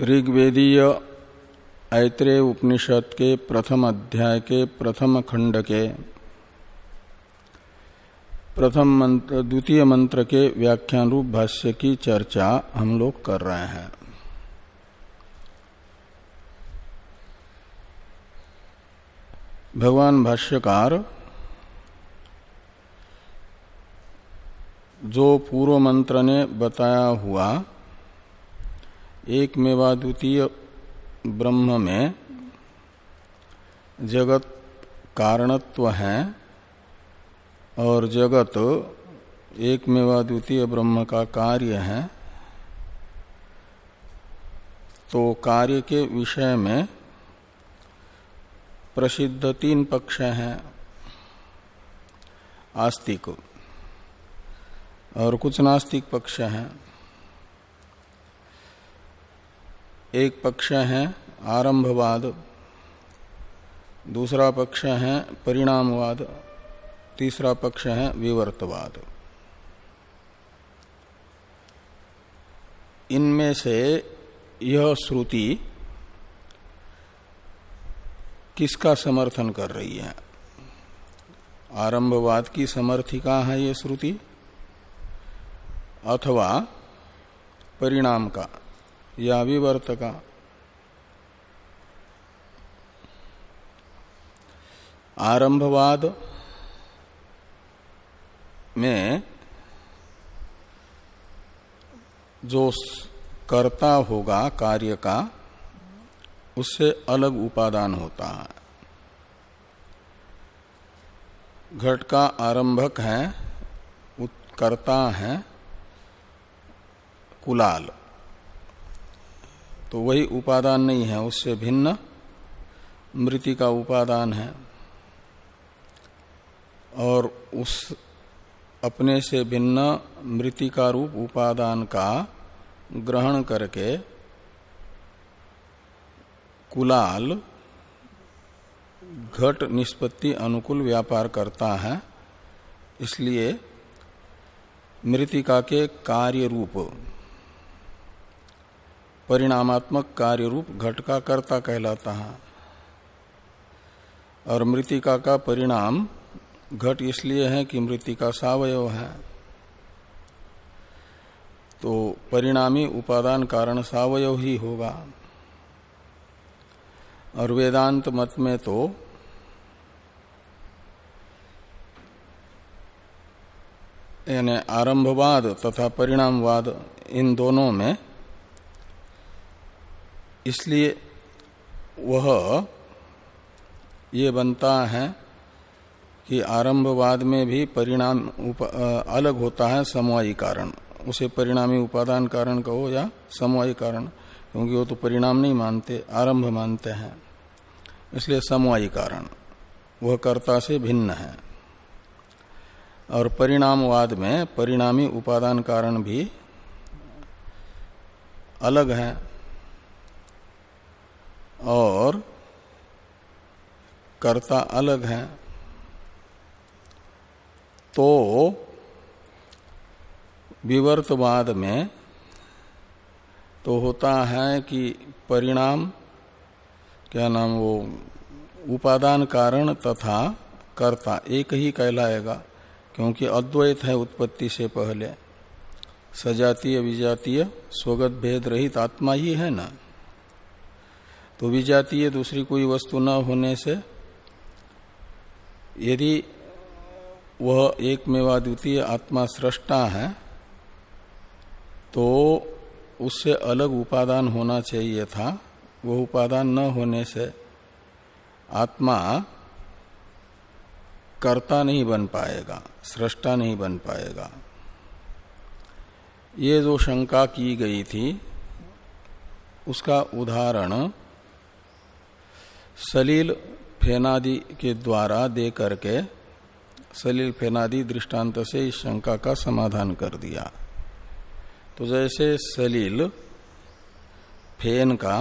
ऋग्वेदीय ऐत्रेय उपनिषद के प्रथम अध्याय के प्रथम खंड के प्रथम मंत्र, द्वितीय मंत्र के व्याख्यान रूप भाष्य की चर्चा हम लोग कर रहे हैं। भगवान भाष्यकार, जो पूर्व मंत्र ने बताया हुआ एक मेवा द्वितीय ब्रह्म में जगत कारणत्व है और जगत एक मेवा द्वितीय ब्रह्म का कार्य है। तो कार्य के विषय में प्रसिद्ध तीन पक्ष हैं, आस्तिक और कुछ नास्तिक पक्ष हैं। एक पक्ष है आरंभवाद, दूसरा पक्ष है परिणामवाद, तीसरा पक्ष है विवर्तवाद। इनमें से यह श्रुति किसका समर्थन कर रही है? आरंभवाद की समर्थिका है ये श्रुति? अथवा परिणाम का? या विवर्त का आरंभवाद में जो कर्ता होगा कार्य का, उससे अलग उपादान होता है। घट का आरंभक है कर्ता है, कुलाल। तो वही उपादान नहीं है, उससे भिन्न मृति का उपादान है। और उस अपने से भिन्न मृति का रूप उपादान का ग्रहण करके कुलाल घट निष्पत्ति अनुकूल व्यापार करता है, इसलिए मृतिका के कार्य रूप परिणामात्मक कार्य रूप घट का कर्ता कहलाता है। और मृतिका का परिणाम घट इसलिए है कि मृतिका सावयव है। तो परिणामी उपादान कारण सावयव ही होगा। और वेदांत मत में तो यानी आरंभवाद तथा परिणामवाद इन दोनों में इसलिए वह ये बनता है कि आरंभवाद में भी परिणाम अलग होता है समवायी कारण। उसे परिणामी उपादान कारण कहो या समवायी कारण, क्योंकि वो तो परिणाम नहीं मानते, आरंभ मानते हैं। इसलिए समवायी कारण, वह कर्ता से भिन्न है। और परिणामवाद में परिणामी उपादान कारण भी अलग है। और कर्ता अलग है तो विवर्तवाद में तो होता है कि परिणाम, क्या नाम वो, उपादान कारण तथा कर्ता एक ही कहलाएगा, क्योंकि अद्वैत है उत्पत्ति से पहले। सजातीय, विजातीय, स्वगत, भेद रहित आत्मा ही है ना। तो विजातीय दूसरी कोई वस्तु न होने से। यदि वह एक मेवा द्वितीय आत्मा सृष्टा है तो उससे अलग उपादान होना चाहिए था। वह उपादान न होने से आत्मा कर्ता नहीं बन पाएगा, सृष्टा नहीं बन पाएगा। ये जो शंका की गई थी, उसका उदाहरण सलील फेनादि के द्वारा दे करके सलील फेनादि दृष्टांत से इस शंका का समाधान कर दिया। तो जैसे सलील फेन का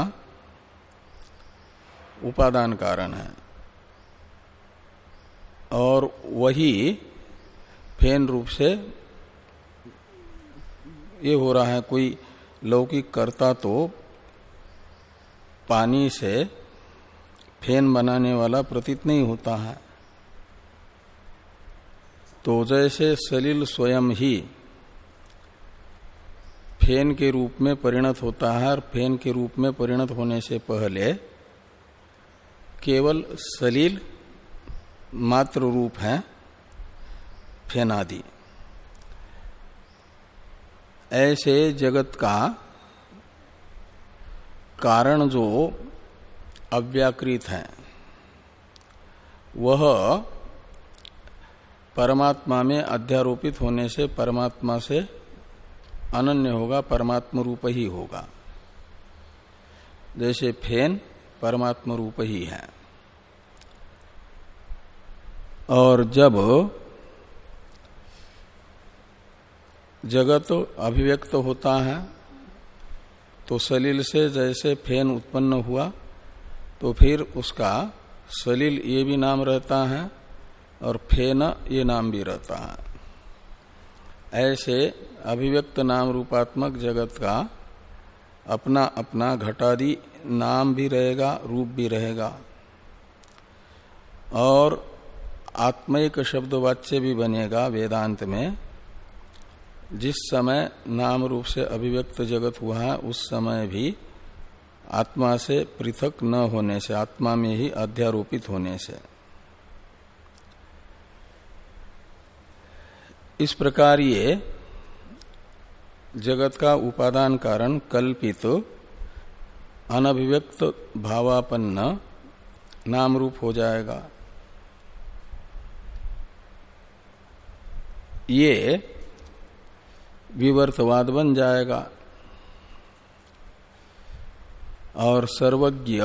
उपादान कारण है, और वही फेन रूप से ये हो रहा है, कोई लौकिक कर्ता तो पानी से फेन बनाने वाला प्रतीत नहीं होता है। तो जैसे सलील स्वयं ही फेन के रूप में परिणत होता है और फेन के रूप में परिणत होने से पहले केवल सलील मात्र रूप है फेनादि ऐसे जगत का कारण जो अव्याकृत है। वह परमात्मा में अध्यारोपित होने से परमात्मा से अनन्य होगा परमात्म रूप ही होगा। जैसे फेन परमात्म रूप ही है। और जब जगत अभिव्यक्त होता है तो सलील से जैसे फेन उत्पन्न हुआ तो फिर उसका सलील ये भी नाम रहता है और फेन ये नाम भी रहता है। ऐसे अभिव्यक्त नाम रूपात्मक जगत का अपना अपना घटादि नाम भी रहेगा, रूप भी रहेगा। और आत्मयिक शब्द वाच्य भी बनेगा वेदांत में। जिस समय नाम रूप से अभिव्यक्त जगत हुआ है, उस समय भी आत्मा से पृथक न होने से, आत्मा में ही अध्यारोपित होने से। इस प्रकार ये जगत का उपादान कारण कल्पित अनभिव्यक्त भावापन्न नाम रूप हो जाएगा। ये विवर्तवाद बन जाएगा। और सर्वज्ञ,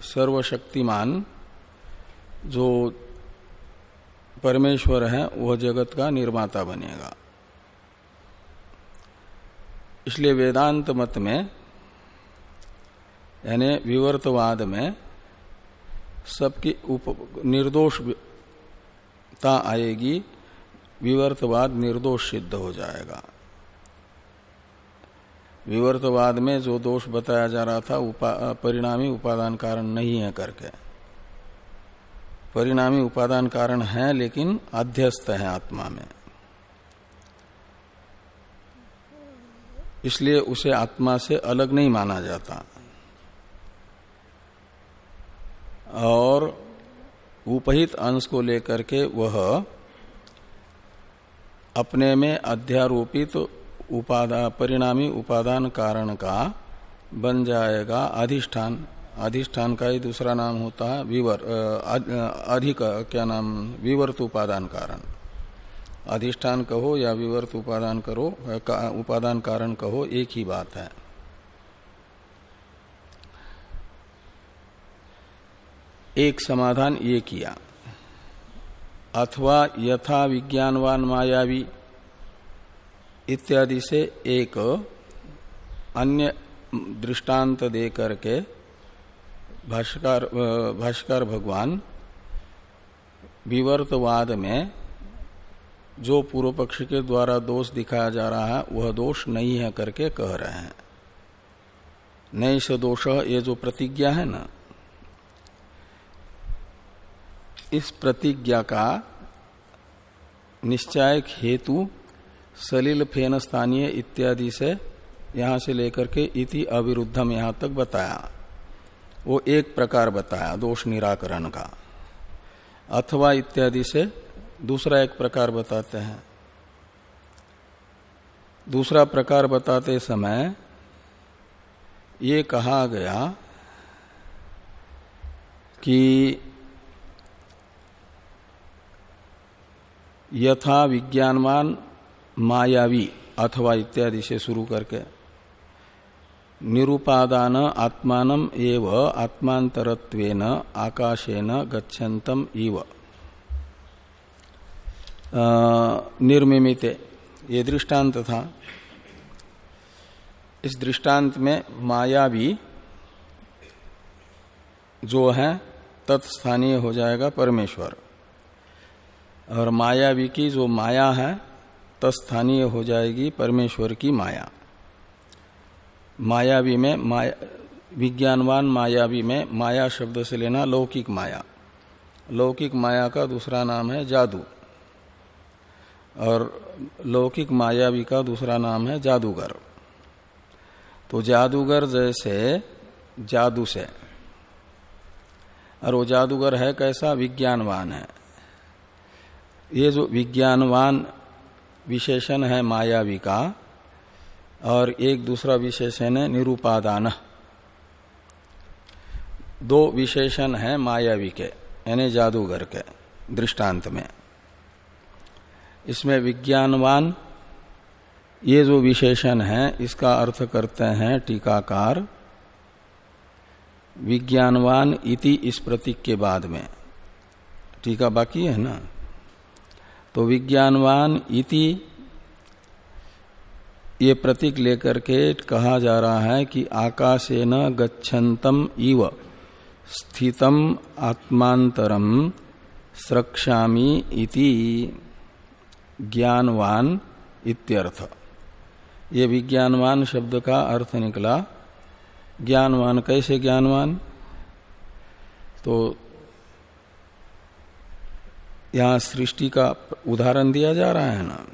सर्वशक्तिमान जो परमेश्वर है, वह जगत का निर्माता बनेगा। इसलिए वेदांत मत में, यानी विवर्तवाद में, सबकी उप निर्दोषता आएगी, विवर्तवाद निर्दोष सिद्ध हो जाएगा। विवर्तवाद में जो दोष बताया जा रहा था उपा, परिणामी उपादान कारण नहीं है करके। परिणामी उपादान कारण है लेकिन अध्यस्त है आत्मा में। इसलिए उसे आत्मा से अलग नहीं माना जाता। और उपहित अंश को लेकर के वह अपने में अध्यारोपित उपादान परिणामी उपादान कारण का बन जाएगा अधिष्ठान। अधिष्ठान का ही दूसरा नाम होता है विवर अधिक क्या नाम विवर्त उपादान कारण। अधिष्ठान कहो या विवर्त उपादान करो का, उपादान कारण कहो एक ही बात है। एक समाधान ये किया। अथवा यथा विज्ञानवान मायावी इत्यादि से एक अन्य दृष्टांत दे करके भाष्कर भाष्कर भगवान विवर्तवाद में जो पूर्व पक्ष के द्वारा दोष दिखाया जा रहा है, वह दोष नहीं है करके कह रहे हैं। से दोष, ये जो प्रतिज्ञा है ना, इस प्रतिज्ञा का निश्चायक हेतु सलिल फेन स्थानीय इत्यादि से यहाँ से लेकर के इति अविरुद्धम यहाँ तक बताया। वो एक प्रकार बताया, दोष निराकरण का। अथवा इत्यादि से दूसरा एक प्रकार बताते हैं। दूसरा प्रकार बताते समय ये कहा गया कि यथा विज्ञानवान मायावी अथवा इत्यादि से शुरू करके। निरुपादान आत्मान एव आत्मांतरत्वेन आकाशेन गच्छन्तम इव। निर्मिमिते। ये दृष्टांत था। इस दृष्टांत में मायावी जो है, तत्स्थानीय हो जाएगा परमेश्वर। और मायावी की जो माया है तत्स्थानीय हो जाएगी परमेश्वर की माया। मायावी में माया, विज्ञानवान मायावी में माया शब्द से लेना लौकिक माया। लौकिक माया का दूसरा नाम है जादू। और लौकिक मायावी का दूसरा नाम है जादूगर। तो जादूगर जैसे जादू से। और वो जादूगर है कैसा? विज्ञानवान है। ये जो विज्ञानवान विशेषण है मायावी का और एक दूसरा विशेषण है निरूपादान। दो विशेषण है मायावी के यानी जादूगर के दृष्टांत में। इसमें विज्ञानवान, ये जो विशेषण है, इसका अर्थ करते हैं टीकाकार। विज्ञानवान इति इस प्रतीक के बाद में। टीका बाकी है ना? तो विज्ञानवान इति ये प्रतीक लेकर के कहा जा रहा है कि आकाशेन गच्छन्तम इव, स्थितम आत्मांतरम स्रक्षामी इति ज्ञानवान इत्यर्थ। ये विज्ञानवान शब्द का अर्थ निकला। ज्ञानवान कैसे ज्ञानवान? तो यहाँ सृष्टि का उदाहरण दिया जा रहा है ना।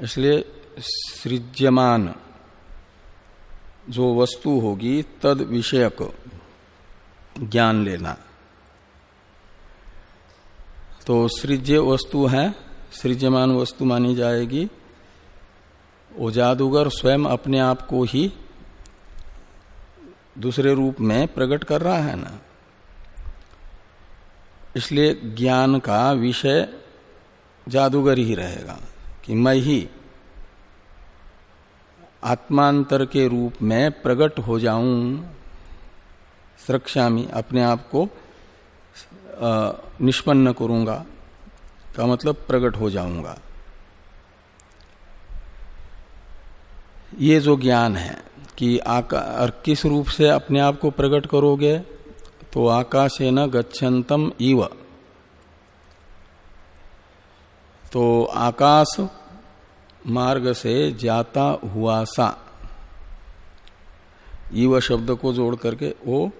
इसलिए सृज्यमान जो वस्तु होगी, तद विषयक ज्ञान लेना। तो सृज्य वस्तु है, सृज्यमान वस्तु मानी जाएगी। वो जादूगर स्वयं अपने आप को ही दूसरे रूप में प्रकट कर रहा है ना। इसलिए ज्ञान का विषय जादूगर ही रहेगा कि मैं ही आत्मांतर के रूप में प्रकट हो जाऊँ। सुरक्षामी अपने आप को निष्पन्न करूँगा, का मतलब प्रकट हो जाऊँगा। ये जो ज्ञान है कि आका किस रूप से अपने आप को प्रकट करोगे? तो आकाशे न गच्छन्तम इव। तो आकाश मार्ग से जाता हुआ सा। इव शब्द को जोड़ करके वो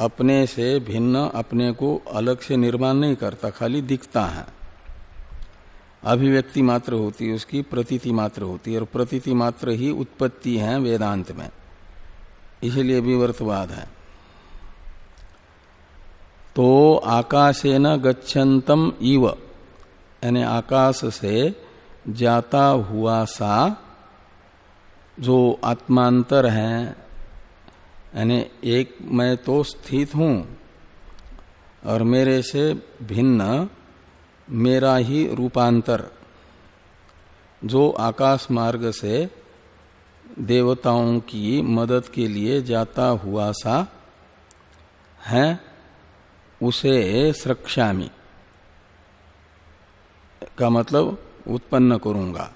अपने से भिन्न, अपने को अलग से निर्माण नहीं करता, खाली दिखता है। अभिव्यक्ति मात्र होती है उसकी, प्रतीति मात्र होती है और प्रतीति मात्र ही उत्पत्ति है वेदांत में। इसलिए विवर्तवाद है। तो आकाशे न गच्छन्तम इव। यानी आकाश से जाता हुआ सा जो आत्मांतर है। यानी एक मैं तो स्थित हूँ और मेरे से भिन्न मेरा ही रूपांतर। जो आकाश मार्ग से देवताओं की मदद के लिए जाता हुआ सा है उसे सुरक्षामी का मतलब उत्पन्न करूँगा।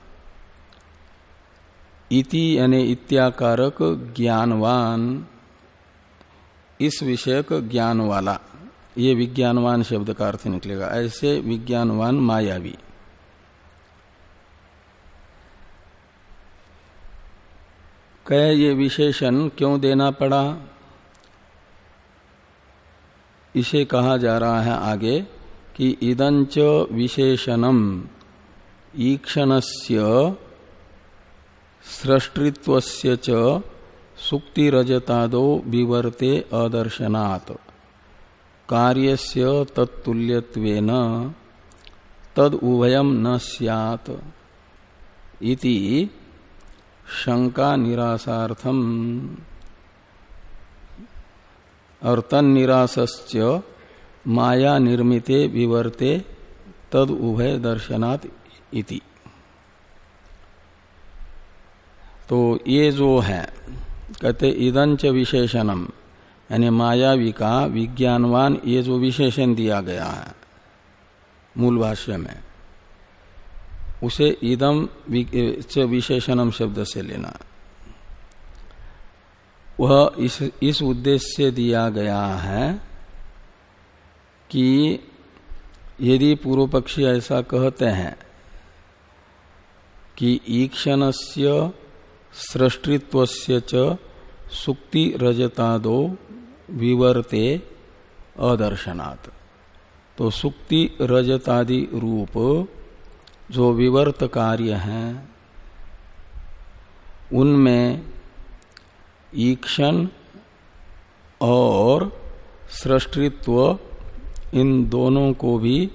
इति यानी इत्याकारक ज्ञानवान। इस विषयक ज्ञान वाला ये विज्ञानवान शब्द का अर्थ निकलेगा। ऐसे विज्ञानवान मायावी। कह ये विशेषण क्यों देना पड़ा? इसे कहा जा रहा है आगे कि इदंच विशेषणम। ईक्षणस्य, सृष्टित्वस्य च सुक्तिरजतादो विवर्ते अदर्शनात्। कार्यस्य तत्तुल्यत्वेन तद उभयम न सियात। इति शंका निरासार्थम और तन निराश्च माया निर्मिते विवर्ते तद उभय दर्शनात् इति। तो ये जो है, कहते इदंच विशेषणम यानी मायावी का विज्ञानवान, ये जो विशेषण दिया गया है, मूल भाष्य में, उसे इदम विशेषणम शब्द से लेना। वह इस इस उद्देश्य से दिया गया है कि यदि पूर्व पक्षी ऐसा कहते हैं कि ईक्षण से सृष्टित्व सुक्ति रजतादो विवर्ते अदर्शनात्। तो सुक्ति रजतादि रूप जो विवर्त कार्य हैं, उनमें ईक्षण और सृष्टित्व इन दोनों को भी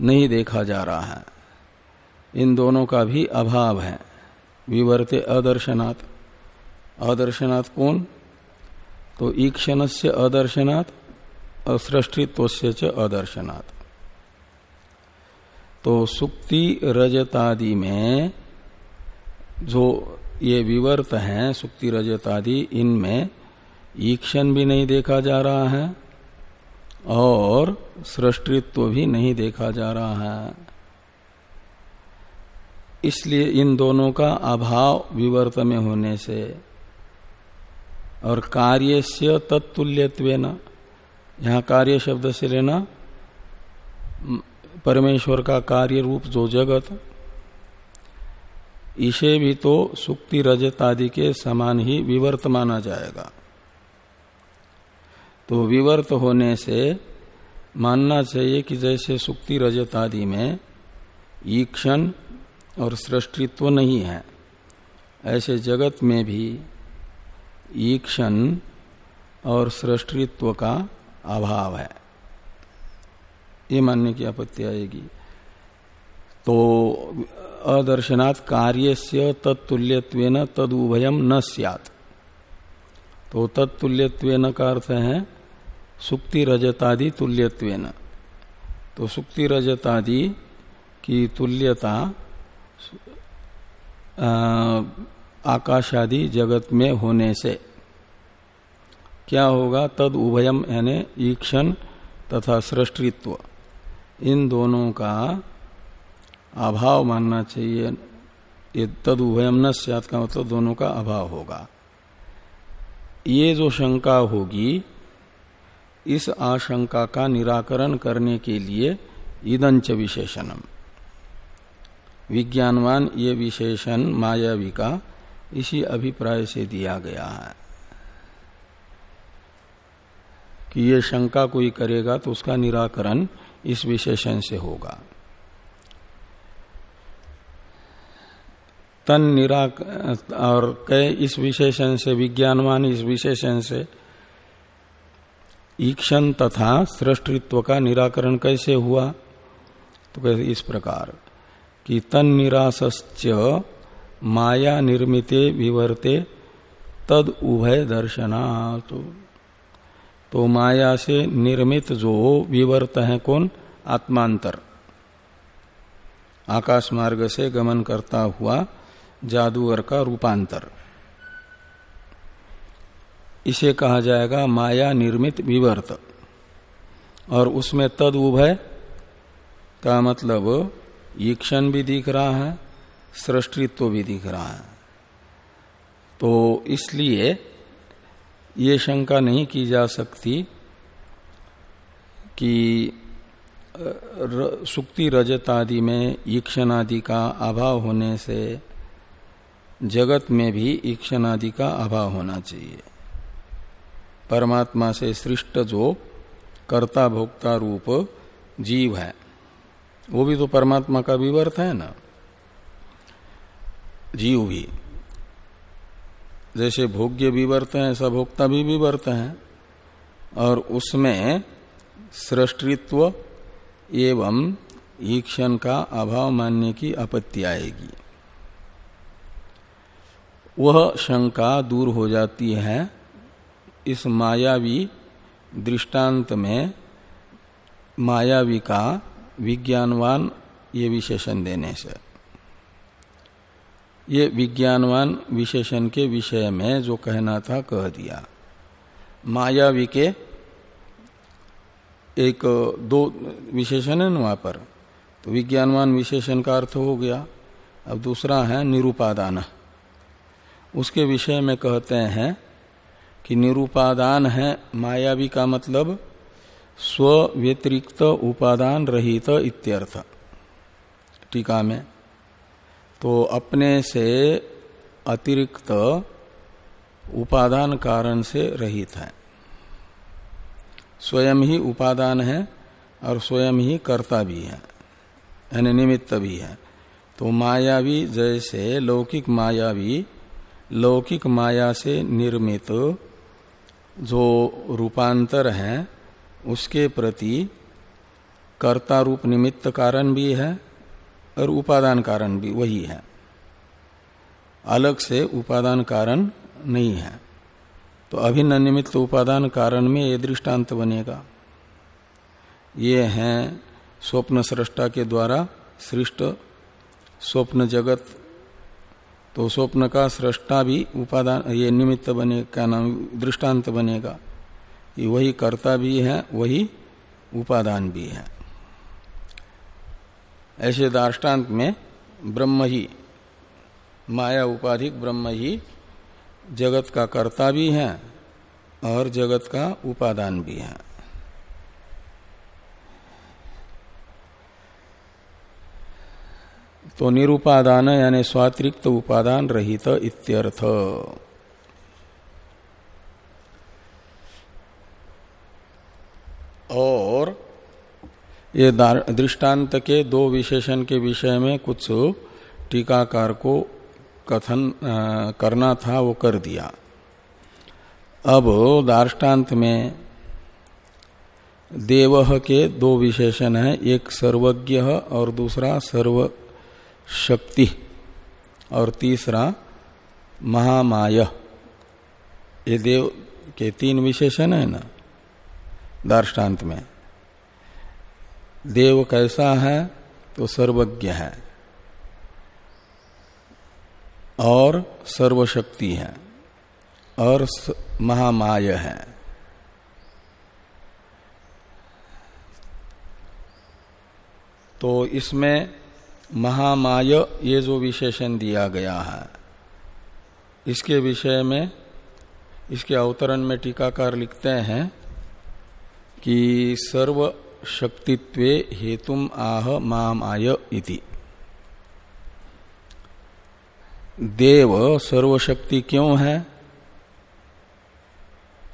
नहीं देखा जा रहा है। इन दोनों का भी अभाव है। विवर्ते अदर्शनात्। अदर्शनात् कौन? तो ईक्षण से अदर्शनात् और सृष्टित्व से अदर्शनात्। तो सुक्ति रजतादि में जो ये विवर्त हैं, सुक्ति रजत आदि, इनमें ईक्षण भी नहीं देखा जा रहा है और सृष्टित्व भी नहीं देखा जा रहा है। इसलिए इन दोनों का अभाव विवर्त में होने से और कार्य से तत्तुल्यत्व यहाँ कार्य शब्द से लेना परमेश्वर का कार्य रूप जो जगत इसे भी तो सुक्ति रजत आदि के समान ही विवर्त माना जाएगा। तो विवर्त होने से मानना चाहिए कि जैसे सुक्ति रजत आदि में ईक्षण और सृष्टित्व नहीं है, ऐसे जगत में भी ईक्षण और सृष्टित्व का अभाव है। ये मानने की आपत्ति आएगी। तो अदर्शनात् कार्य से तत्तुल्यत्व तद उभयम न सियात। तो तत्तुल्यत्व का अर्थ है सुक्ति रजतादि तुल्यत्व तो सुक्ति रजतादि की तुल्यता आकाशादि जगत में होने से। क्या होगा? तद उभयम यानी ईक्षण तथा सृष्टित्व। इन दोनों का अभाव मानना चाहिए। ये तद उभयम न सात का मतलब दोनों का अभाव होगा। ये जो शंका होगी, इस आशंका का निराकरण करने के लिए ईदंच विशेषणम। विज्ञानवान ये विशेषण मायावी का इसी अभिप्राय से दिया गया है कि ये शंका कोई करेगा तो उसका निराकरण इस विशेषण से होगा। तन निराक, और कई इस विशेषण से, विज्ञानवान इस विशेषण से, ईक्षण तथा सृष्टित्व का निराकरण कैसे हुआ? तो कैसे इस प्रकार कि तन निराश्च माया निर्मिते विवर्ते तद उभय दर्शना तो तो माया से निर्मित जो विवर्त है कौन? आत्मांतर। आकाश मार्ग से गमन करता हुआ जादूगर का रूपांतर। इसे कहा जाएगा माया निर्मित विवर्त। और उसमें तद उभय का मतलब ईक्षण भी दिख रहा है, सृष्टित्व भी दिख रहा है। तो इसलिए ये शंका नहीं की जा सकती कि सुक्ति रजत आदि में ईक्षण आदि का अभाव होने से जगत में भी ईक्षण आदि का अभाव होना चाहिए। परमात्मा से सृष्ट जो कर्ता भोक्ता रूप जीव है, वो भी तो परमात्मा का विवर्त है ना। जीव भी। जैसे भोग्य विवर्त है, ऐसा भोक्ता भी विवर्त है। और उसमें सृष्टित्व एवं ईक्षण का अभाव मानने की आपत्ति आएगी। वह शंका दूर हो जाती है इस मायावी दृष्टांत में। मायावी का विज्ञानवान ये विशेषण देने से। ये विज्ञानवान विशेषण के विषय में जो कहना था कह दिया। मायावी के एक दो विशेषण है ना वहाँ पर। तो विज्ञानवान विशेषण का अर्थ हो गया। अब दूसरा है निरूपादान। उसके विषय में कहते हैं कि निरुपादान है मायावी का मतलब स्व व्यतिरिक्त उपादान रहित इत्यर्थ। टीका में तो अपने से अतिरिक्त उपादान कारण से रहित है। स्वयं ही उपादान है और स्वयं ही कर्ता भी है, यानी निमित्त भी है। तो मायावी जैसे लौकिक मायावी लौकिक माया से निर्मित जो रूपांतर है, उसके प्रति कर्ता रूप निमित्त कारण भी है और उपादान कारण भी, वही है। अलग से उपादान कारण नहीं है। तो अभिन्न निमित्त उपादान कारण में ये दृष्टांत बनेगा। ये है स्वप्न सृष्टा के द्वारा सृष्ट स्वप्न जगत तो स्वप्न का सृष्टा भी उपादान, ये निमित्त बने क्या नाम, दृष्टांत बनेगा। ये वही कर्ता भी है, वही उपादान भी है। ऐसे दार्टान्त में ब्रह्म ही, माया उपाधिक ब्रह्म ही, जगत का कर्ता भी है और जगत का उपादान भी है। तो निरुपादान यानी स्वातिरिक्त उपादान रहित इत्यर्थ। और ये दृष्टांत के दो विशेषण के विषय में कुछ टीकाकार को कथन करना था, वो कर दिया। अब दार्टान्त में देव के दो विशेषण हैं, एक सर्वज्ञ और दूसरा सर्व शक्ति और तीसरा महामाय। ये देव के तीन विशेषण है ना दार्टान्त में। देव कैसा है तो सर्वज्ञ है। और सर्वशक्ति है, और महामाय है। तो इसमें महामाय ये जो विशेषण दिया गया है, इसके विषय में, इसके अवतरण में टीकाकार लिखते हैं कि सर्व शक्तित्वे हेतुम आह मामाय इति। देव सर्वशक्ति क्यों है?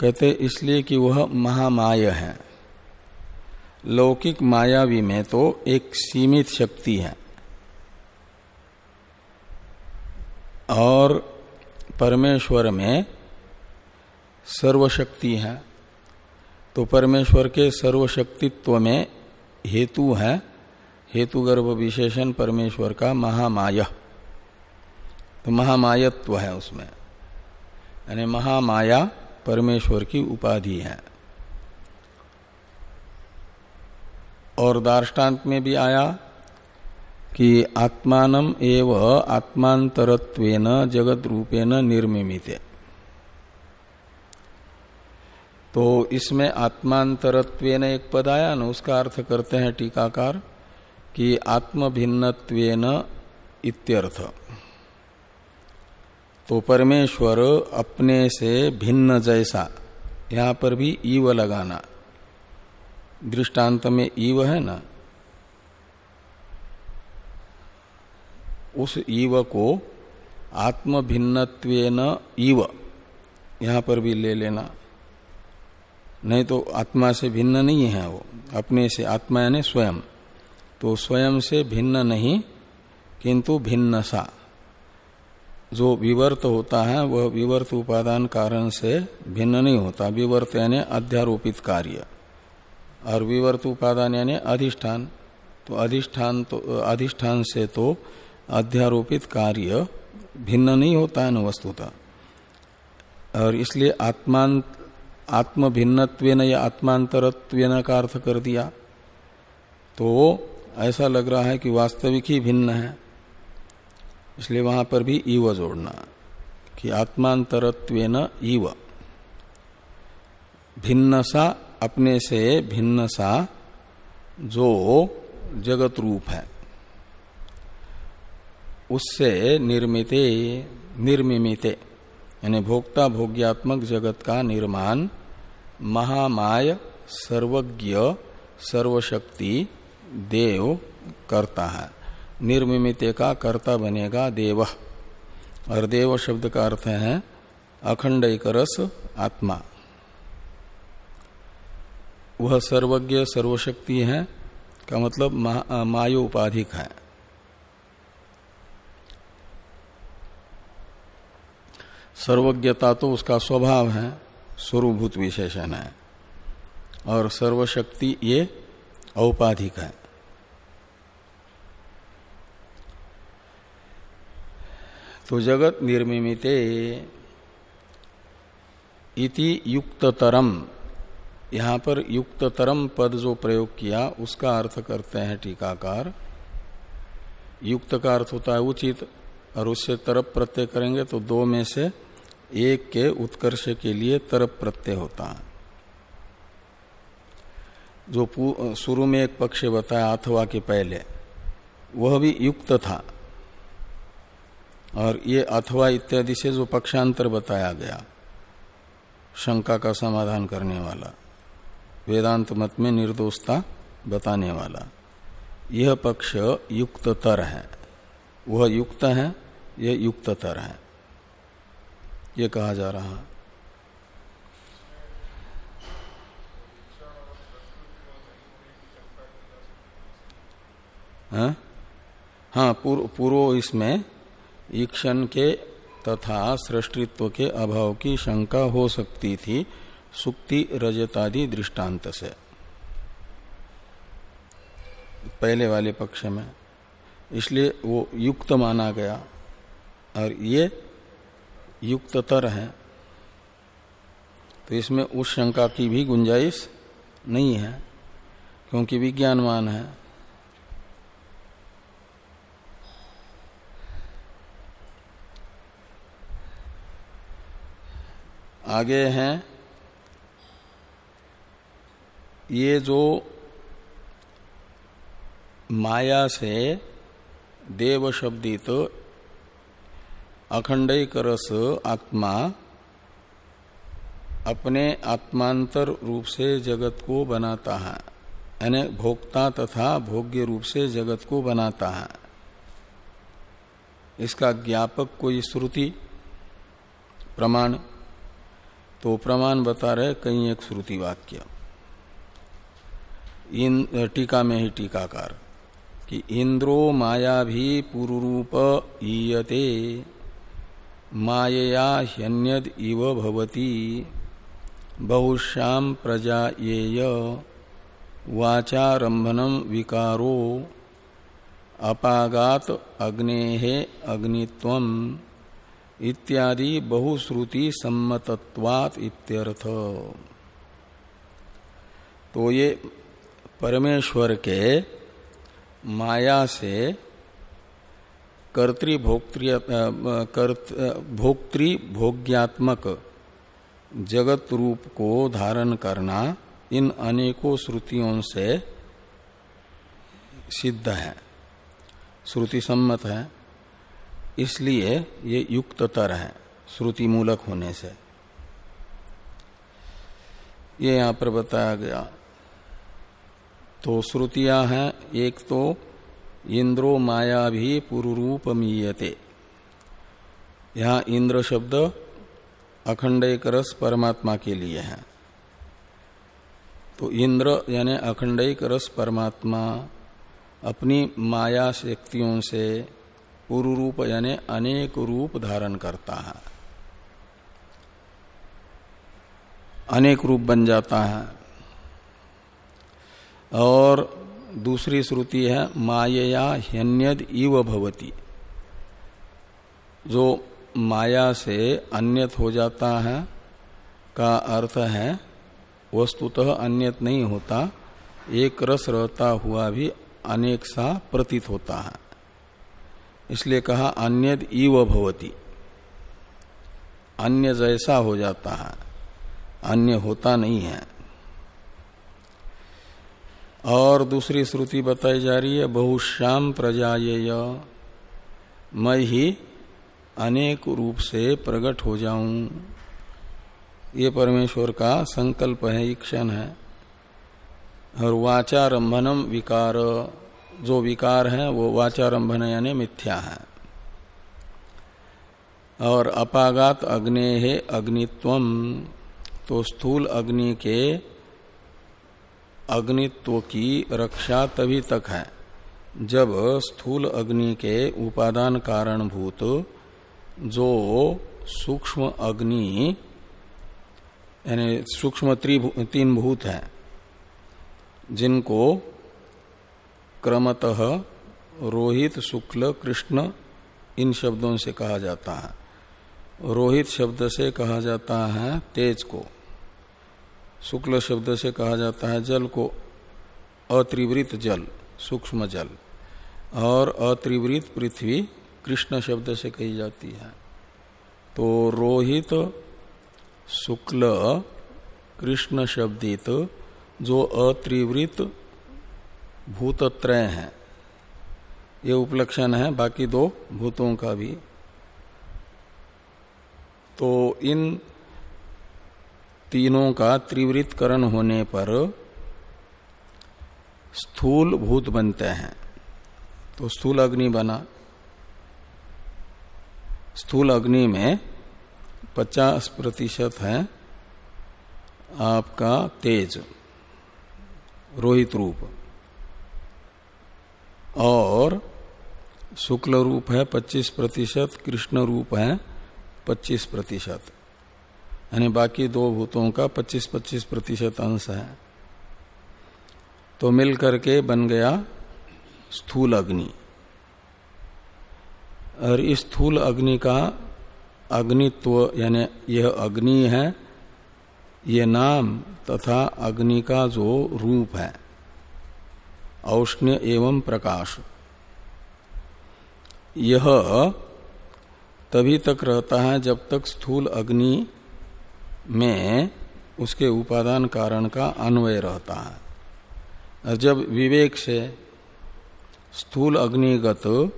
कहते इसलिए कि वह महामाय है। लौकिक मायावी में तो एक सीमित शक्ति है। और परमेश्वर में सर्वशक्ति है। तो परमेश्वर के सर्वशक्तित्व में हेतु है हेतु गर्भ विशेषण परमेश्वर का महामाय। तो महामायत्व है उसमें। यानी महामाया परमेश्वर की उपाधि है। और दार्टान्त में भी आया कि आत्मान एव आत्मांतरत्वेन जगत रूपेण निर्मिमित। तो इसमें आत्मांतरत्व एक पद आया ना, उसका अर्थ करते हैं टीकाकार कि आत्म भिन्नत्वेन इत्यर्थ। तो परमेश्वर अपने से भिन्न जैसा, यहाँ पर भी ईव लगाना। दृष्टांत में ईव है ना उस ईव को आत्म भिन्नत्वेन ईव। यहाँ पर भी ले लेना। नहीं तो आत्मा से भिन्न नहीं है वो। अपने से आत्मा यानी स्वयं। तो स्वयं से भिन्न नहीं, किंतु भिन्न सा जो विवर्त होता है, वह विवर्त उपादान कारण से भिन्न नहीं होता। विवर्त यानी अध्यारोपित कार्य। और विवर्त उपादान यानी अधिष्ठान। तो अधिष्ठान तो अधिष्ठान से तो अध्यारोपित कार्य भिन्न नहीं होता है न वस्तुता। और इसलिए आत्मान आत्म भिन्नत्व या आत्मांतरत्व का अर्थ कर दिया। तो ऐसा लग रहा है कि वास्तविक ही भिन्न है। इसलिए वहाँ पर भी ईव जोड़ना, कि आत्मांतरत्व ईव। भिन्न सा अपने से भिन्न सा जो जगत रूप है। उससे निर्मिते, निर्मिमिते, यानी भोक्ता भोग्यात्मक जगत का निर्माण, महामाय, सर्वज्ञ, सर्वशक्ति, देव करता है। निर्मित का कर्ता बनेगा देव। और देव शब्द का अर्थ है अखंड एक रस आत्मा। वह सर्वज्ञ, सर्वशक्ति है, का मतलब मायो उपाधिक है। सर्वज्ञता तो उसका स्वभाव है स्वरूभूत विशेषण है। और सर्वशक्ति ये औपाधिक है। तो जगत निर्मिमिते इति युक्ततरम। यहाँ पर युक्ततरम पद जो प्रयोग किया, उसका अर्थ करते हैं टीकाकार। युक्त का अर्थ होता है उचित, और उससे तरफ़ प्रत्यय करेंगे तो दो में से एक के उत्कर्ष के लिए तरप प्रत्यय होता है। जो शुरू में एक पक्ष बताया अथवा के पहले, वह भी युक्त था। और ये अथवा इत्यादि से जो पक्षांतर बताया गया, शंका का समाधान करने वाला, वेदांत मत में निर्दोषता बताने वाला, यह पक्ष युक्ततर है। वह युक्त है, यह युक्ततर है। ये कहा जा रहा है। हाँ, हाँ पूर्व इसमें ईक्षण के तथा सृष्टित्व के अभाव की शंका हो सकती थी सुक्ति रजतादि दृष्टांत से। पहले वाले पक्ष में। इसलिए वो युक्त माना गया। और ये युक्ततर है। तो इसमें उस शंका की भी गुंजाइश नहीं है, क्योंकि विज्ञानमान है। आगे हैं, ये जो माया से देव शब्दित अखंडिक रस आत्मा अपने आत्मांतर रूप से जगत को बनाता है, यानी भोक्ता तथा भोग्य रूप से जगत को बनाता है। इसका ज्ञापक कोई श्रुति, प्रमाण? तो प्रमाण बता रहे कई एक श्रुति वाक्य। इन, टीका में ही टीकाकार, कि इंद्रो माया भी पूर्वरूप ईयते। मायया ह्यन्यद इव भवती। बहुश्याम प्रजा येय। वाचारंभनम विकारो। अपागात अग्ने अग्नित्व इत्यादि बहुश्रुति सम्मतत्वात इत्यर्थ। तो ये परमेश्वर के माया से भोक्तृ भोग्यात्मक जगत रूप को धारण करना इन अनेकों श्रुतियों से सिद्ध है। श्रुति सम्मत है। इसलिए ये युक्ततर है श्रुति मूलक होने से। ये यहाँ पर बताया गया। तो श्रुतियाँ हैं, एक तो इंद्रो माया भी पुरूप मीयते यहाँ इंद्र शब्द अखंड एक रस परमात्मा के लिए है। तो इंद्र यानी अखंड एक रस परमात्मा अपनी माया शक्तियों से पूर्व रूप यानी अनेक रूप धारण करता है। अनेक रूप बन जाता है। और दूसरी श्रुति है, मायया हन्यद इव भवती। जो माया से अन्यत हो जाता है, का अर्थ है, वस्तुतः अन्यत नहीं होता, एक रस रहता हुआ भी अनेक सा प्रतीत होता है। इसलिए कहा अन्यद इव भवती। अन्य जैसा हो जाता है, अन्य होता नहीं है। और दूसरी श्रुति बताई जा रही है बहुश्याम प्रजाएय मैं ही अनेक रूप से प्रकट हो जाऊँ। ये परमेश्वर का संकल्प है क्षण है। और वाचारंभनम विकार, जो विकार है, वो वाचारंभन यानी मिथ्या है। और अपागात अग्ने है अग्नित्वम तो स्थूल अग्नि के अग्नित्व की रक्षा तभी तक है। जब स्थूल अग्नि के उपादान कारणभूत, जो सूक्ष्म अग्नि, यानी सूक्ष्म तीन भूत हैं, जिनको क्रमतः रोहित, शुक्ल, कृष्ण, इन शब्दों से कहा जाता है। रोहित शब्द से कहा जाता है तेज को। शुक्ल शब्द से कहा जाता है जल को अत्रिवृत जल, सूक्ष्म जल, और अत्रिवृत पृथ्वी कृष्ण शब्द से कही जाती है। तो रोहित शुक्ल कृष्ण शब्दित, जो अत्रिवृत भूतत्रय है। ये उपलक्षण है, बाकी दो भूतों का भी। तो इन तीनों का त्रिवृतकरण होने पर स्थूल भूत बनते हैं। तो स्थूल अग्नि बना। स्थूल अग्नि में 50 प्रतिशत है आपका तेज, रोहित रूप। और शुक्ल रूप है 25 प्रतिशत, कृष्ण रूप है 25 प्रतिशत। यानी बाकी दो भूतों का 25-25 प्रतिशत अंश है। तो मिल करके बन गया स्थूल अग्नि। और इस स्थूल अग्नि का अग्नित्व यानी यह अग्नि है, ये नाम तथा अग्नि का जो रूप है, औष्ण्य एवं प्रकाश। यह तभी तक रहता है जब तक स्थूल अग्नि में उसके उपादान कारण का अन्वय रहता है। और जब विवेक से स्थूल अग्निगत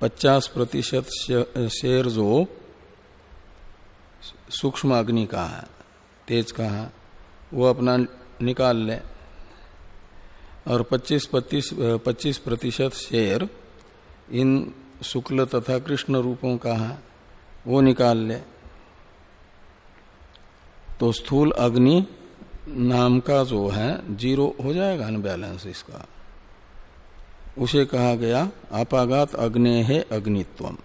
50 प्रतिशत शेर जो सूक्ष्म अग्नि का है, तेज का है, वो अपना निकाल ले। और 25 पच्चीस प्रतिशत शेर इन शुक्ल तथा कृष्ण रूपों का है, वो निकाल ले। तो स्थूल अग्नि नाम का जो है, ज़ीरो हो जाएगा अनबैलेंस इसका। उसे कहा गया अपागात अग्नि है अग्नित्वम।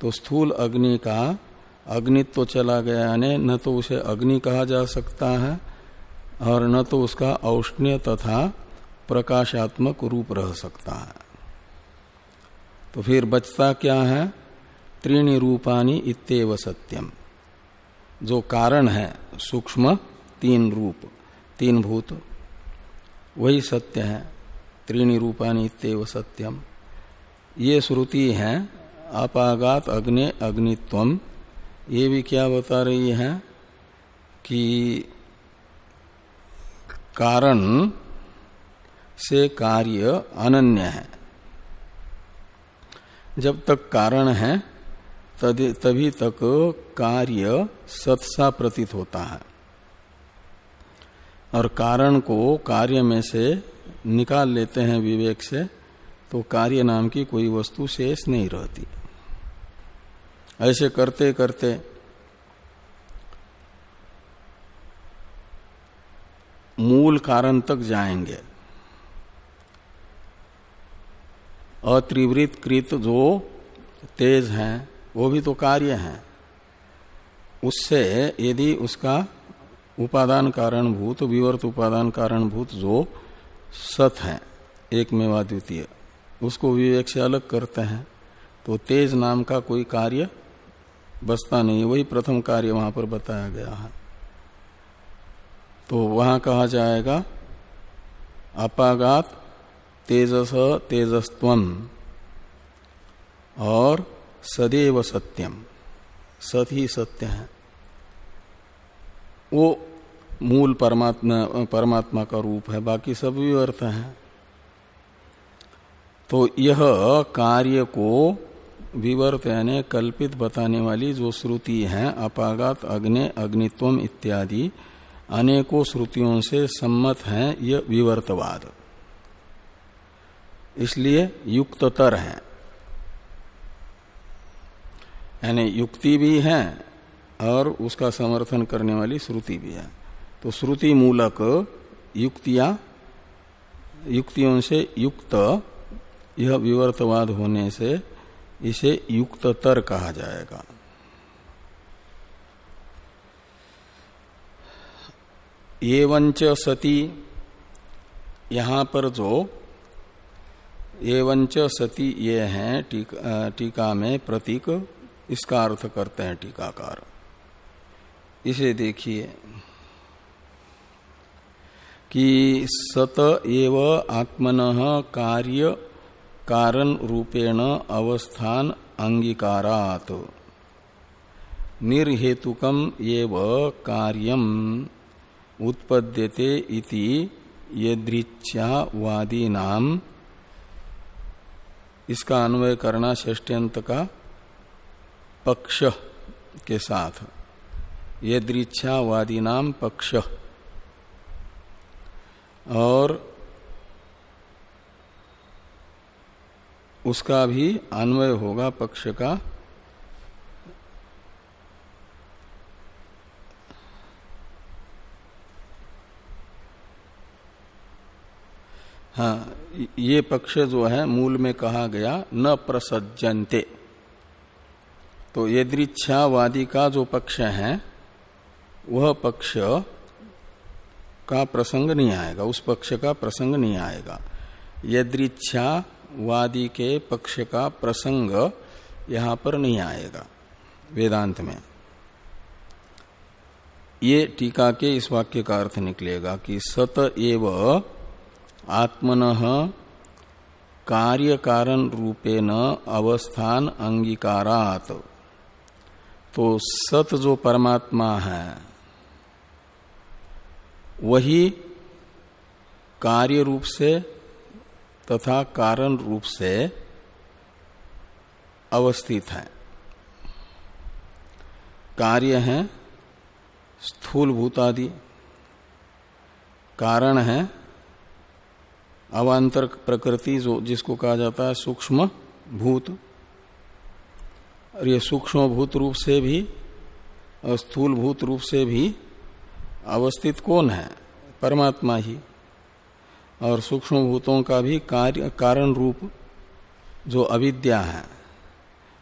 तो स्थूल अग्नि का अग्नित्व चला गया, यानी न तो उसे अग्नि कहा जा सकता है, और न तो उसका औष्ण्य तथा प्रकाशात्मक रूप रह सकता है। तो फिर बचता क्या है? त्रीणी रूपानी इतव सत्यम। जो कारण है, सूक्ष्म तीन रूप, तीन भूत, वही सत्य है, त्रीणी रूपानी इतव सत्यम। ये श्रुति है अपागात अग्नि अग्नित्वम। ये भी क्या बता रही है कि कारण से कार्य अनन्य है। जब तक कारण है तभी तक कार्य सत्सा प्रतीत होता है। और कारण को कार्य में से निकाल लेते हैं विवेक से तो कार्य नाम की कोई वस्तु शेष नहीं रहती। ऐसे करते करते मूल कारण तक जाएँगे। अत्रिवृत कृत जो तेज है वो भी तो कार्य है। उससे यदि उसका उपादान कारण भूत विवर्त उपादान कारण भूत जो सत है, एक मेवा द्वितीय, उसको विवेक से अलग करते हैं तो तेज नाम का कोई कार्य बसता नहीं। वही प्रथम कार्य वहाँ पर बताया गया है। तो वहाँ कहा जाएगा, अपागात तेजस तेजस्व और सदैव सत्यम। सत ही सत्य है। वो मूल परमात्मा परमात्मा का रूप है, बाकी सब भी अर्थ है। तो यह कार्य को विवर्त यानी कल्पित बताने वाली जो श्रुति है अपागात अग्नि, अग्नित्वम इत्यादि, अनेकों श्रुतियों से सम्मत है यह विवर्तवाद। इसलिए युक्ततर है। यानी युक्ति भी है और उसका समर्थन करने वाली श्रुति भी है। तो श्रुति मूलक युक्तियाँ, युक्तियों से युक्त, यह विवर्तवाद होने से इसे युक्ततर कहा जाएगा। एवंच सती, यहाँ पर जो एवंच सती ये हैं, टीका में प्रतीक इसका अर्थ करते हैं टीकाकार। इसे देखिए कि सत एव आत्मन कार्य कारण रूपेण अवस्थान अंगीकारात। निर्हेतुकम एव कार्यम उत्पद्यते इति यदृच्छावादी नाम इसका अन्वय करना षष्ट्यंत का पक्ष के साथ। यदृच्छावादी नाम पक्ष। और उसका भी अन्वय होगा पक्ष का। हाँ ये पक्ष जो है, मूल में कहा गया, न प्रसजनते तो यदृच्छावादी का जो पक्ष है, वह पक्ष का प्रसंग नहीं आएगा, उस पक्ष का प्रसंग नहीं आएगा। यदृच्छावादी के पक्ष का प्रसंग यहाँ पर नहीं आएगा, वेदांत में। ये टीका के इस वाक्य का अर्थ निकलेगा कि सत एव आत्मन कार्य कारण रूपेण अवस्थान अंगीकारात। तो सत जो परमात्मा है, वही कार्य रूप से तथा कारण रूप से अवस्थित है। कार्य है स्थूल भूतादि कारण है अवांतर प्रकृति जो जिसको कहा जाता है सूक्ष्म भूत। और ये सूक्ष्म भूत रूप से भी और स्थूल भूत रूप से भी अवस्थित कौन है? परमात्मा ही। और सूक्ष्म भूतों का भी कार्य, कारण रूप जो अविद्या है,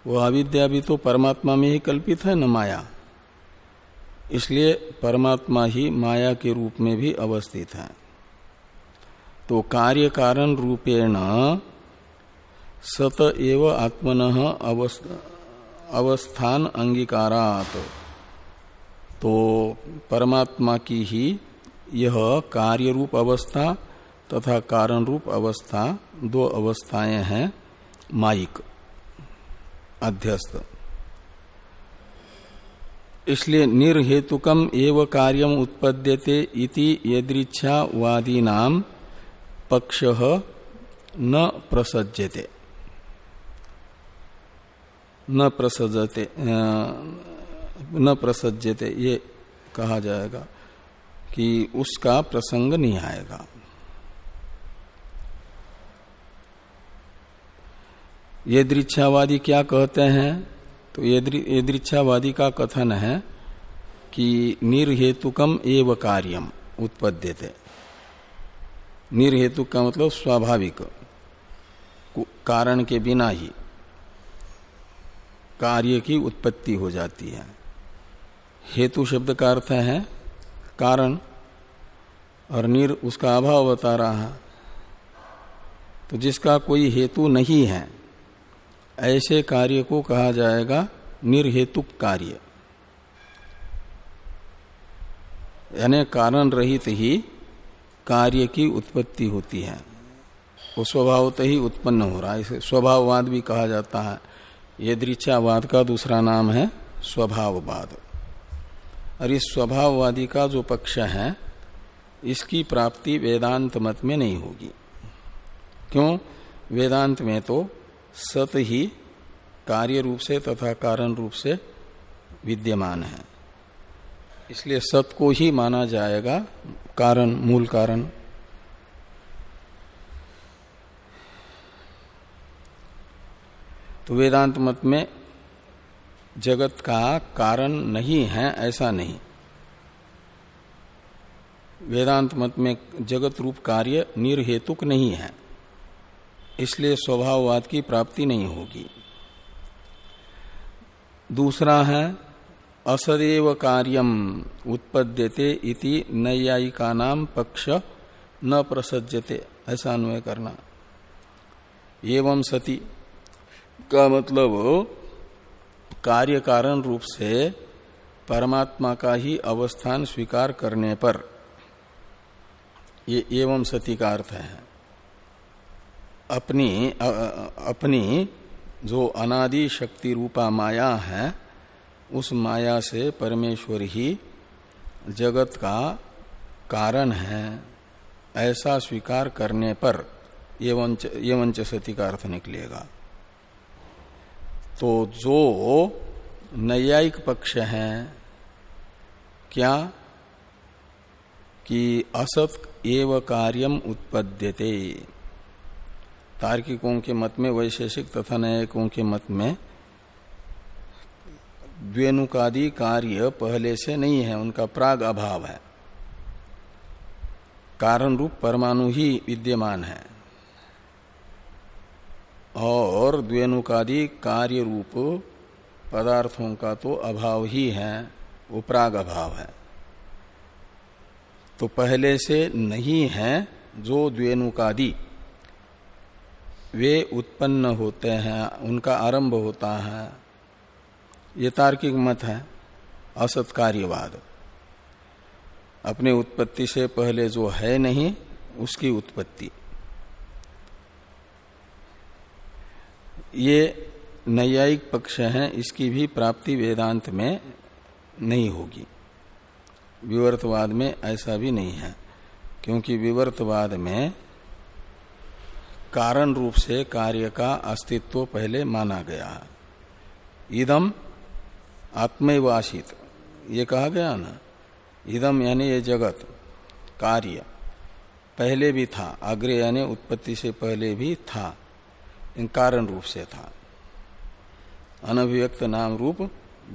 वो अविद्या भी तो परमात्मा में ही कल्पित है न माया। इसलिए परमात्मा ही माया के रूप में भी अवस्थित है। तो कार्य कारण रूपेण सत एव आत्मन अवस्थान अंगीकारात। तो परमात्मा की ही यह कार्य रूप अवस्था तथा कारण रूप अवस्था दो अवस्थाएँ हैं, माइक, अध्यस्त। इसलिए निर्हेतुकम एव कार्यम उत्पद्यते इति यदृच्छावादी नाम पक्ष न प्रसज्यते। न प्रसजते न प्रसज्यते ये कहा जाएगा कि उसका प्रसंग नहीं आएगा। ये दृक्षावादी क्या कहते हैं? तो ये दृक्षावादी का कथन है कि निर्हेतुकम एव कार्यम उत्पद्यते। निर्हेतुक का मतलब स्वाभाविक कारण के बिना ही। कार्य की उत्पत्ति हो जाती है। हेतु शब्द का अर्थ है कारण, और निर उसका अभाव बता रहा है। तो जिसका कोई हेतु नहीं है, ऐसे कार्य को कहा जाएगा निर्हेतुक कार्य। यानी कारण रहित ही कार्य की उत्पत्ति होती है। वो स्वभावत ही उत्पन्न हो रहा है। इसे स्वभाववाद भी कहा जाता है। ये दृच्छावाद का दूसरा नाम है स्वभाववाद। और इस स्वभाववादी का जो पक्ष है, इसकी प्राप्ति वेदांत मत में नहीं होगी। क्यों? वेदांत में तो सत ही कार्य रूप से तथा कारण रूप से विद्यमान है। इसलिए सत को ही माना जाएगा कारण, मूल कारण। तो वेदांत मत में जगत का कारण नहीं है, ऐसा नहीं। वेदांत मत में जगत रूप कार्य निर्हेतुक नहीं है, इसलिए स्वभाववाद की प्राप्ति नहीं होगी। दूसरा है, असदेव कार्यम उत्पद्यते इति नैयायिका नाम पक्ष न प्रसज्यते, ऐसा अन्वय करना। एवं सती का मतलब कार्य कारण रूप से परमात्मा का ही अवस्थान स्वीकार करने पर। ये एवं सती का अर्थ है। अपनी अ, अपनी जो अनादि शक्ति रूपा माया है उस माया से परमेश्वर ही जगत का कारण है ऐसा स्वीकार करने पर एवंच सती का अर्थ निकलेगा। तो जो नैयायिक पक्ष है, क्या? कि असत एव कार्यम उत्पद्यते। तार्किकों के मत में, वैशेषिक तथा न्यायिकों के मत में द्वेनुकादि कार्य पहले से नहीं है, उनका प्राग अभाव है। कारण रूप परमाणु ही विद्यमान है। और द्वेनुकादि कार्य रूप पदार्थों का तो अभाव ही है, वो प्राग अभाव है। तो पहले से नहीं है जो द्वेनुकादि वे उत्पन्न होते हैं, उनका आरंभ होता है। ये तार्किक मत है असत कार्यवाद अपने उत्पत्ति से पहले जो है नहीं, उसकी उत्पत्ति। ये नैयायिक पक्ष है, इसकी भी प्राप्ति वेदांत में नहीं होगी। विवर्तवाद में ऐसा भी नहीं है, क्योंकि विवर्तवाद में कारण रूप से कार्य का अस्तित्व पहले माना गया। है इदम आत्मवासित, ये कहा गया ना? इदम यानी ये जगत, कार्य, पहले भी था अग्रे यानी उत्पत्ति से पहले भी था। कारण रूप से था। अनभिव्यक्त नाम रूप